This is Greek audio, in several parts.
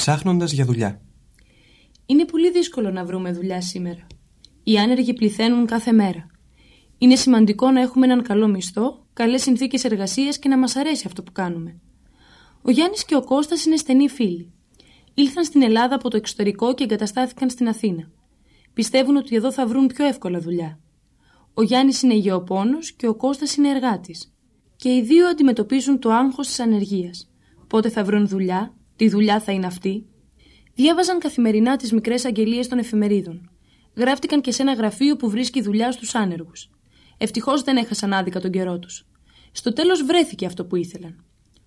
Ψάχνοντας για δουλειά. Είναι πολύ δύσκολο να βρούμε δουλειά σήμερα. Οι άνεργοι πληθαίνουν κάθε μέρα. Είναι σημαντικό να έχουμε έναν καλό μισθό, καλές συνθήκες εργασίας και να μας αρέσει αυτό που κάνουμε. Ο Γιάννης και ο Κώστας είναι στενοί φίλοι. Ήλθαν στην Ελλάδα από το εξωτερικό και εγκαταστάθηκαν στην Αθήνα. Πιστεύουν ότι εδώ θα βρουν πιο εύκολα δουλειά. Ο Γιάννης είναι γεωπόνος και ο Κώστας είναι εργάτης. Και οι δύο αντιμετωπίζουν το άγχος της ανεργίας. Πότε θα βρουν δουλειά, τι δουλειά θα είναι αυτή; Διάβαζαν καθημερινά τις μικρές αγγελίες των εφημερίδων. Γράφτηκαν και σε ένα γραφείο που βρίσκει δουλειά στους άνεργους. Ευτυχώς δεν έχασαν άδικα τον καιρό τους. Στο τέλος βρέθηκε αυτό που ήθελαν.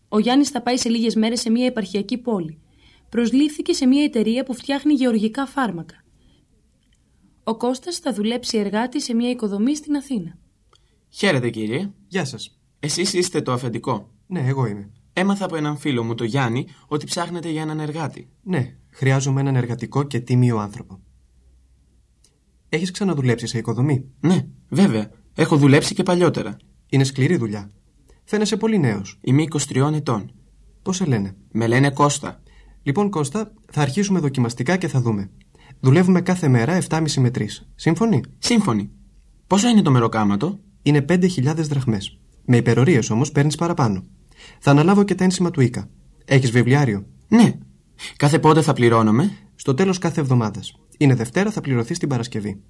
Ο Γιάννης θα πάει σε λίγες μέρες σε μια επαρχιακή πόλη. Προσλήφθηκε σε μια εταιρεία που φτιάχνει γεωργικά φάρμακα. Ο Κώστας θα δουλέψει εργάτη σε μια οικοδομή στην Αθήνα. Χαίρετε κύριε. Γεια σας. Εσείς είστε το αφεντικό. Ναι, εγώ είμαι. Έμαθα από έναν φίλο μου, το Γιάννη, ότι ψάχνετε για έναν εργάτη. Ναι, χρειάζομαι έναν εργατικό και τίμιο άνθρωπο. Έχεις ξαναδουλέψει σε οικοδομή; Ναι, βέβαια. Έχω δουλέψει και παλιότερα. Είναι σκληρή δουλειά. Φαίνεσαι πολύ νέος. Είμαι 23 ετών. Πώς σε λένε; Με λένε Κώστα. Λοιπόν, Κώστα, θα αρχίσουμε δοκιμαστικά και θα δούμε. Δουλεύουμε κάθε μέρα 7,5 με 3. Σύμφωνοι; Σύμφωνοι. Πόσο είναι το μεροκάματο; Είναι 5.000 δραχμές. Με υπερορίες όμως παίρνεις παραπάνω. Θα αναλάβω και τα ένσημα του Ίκα. Έχεις βιβλιάριο; Ναι. Κάθε πότε θα πληρώνομαι; Στο τέλος κάθε εβδομάδας. Είναι Δευτέρα, θα πληρωθείς την Παρασκευή.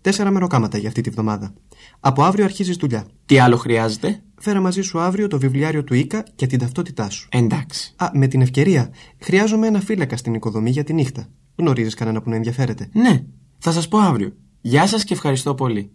Τέσσερα μεροκάματα για αυτή τη βδομάδα. Από αύριο αρχίζεις δουλειά. Τι άλλο χρειάζεται; Φέρα μαζί σου αύριο το βιβλιάριο του Ίκα και την ταυτότητά σου. Εντάξει. Α, με την ευκαιρία, χρειάζομαι ένα φύλακα στην οικοδομή για τη νύχτα. Γνωρίζεις κανένα που να ενδιαφέρεται; Ναι, θα σας πω αύριο. Γεια σας και ευχαριστώ πολύ.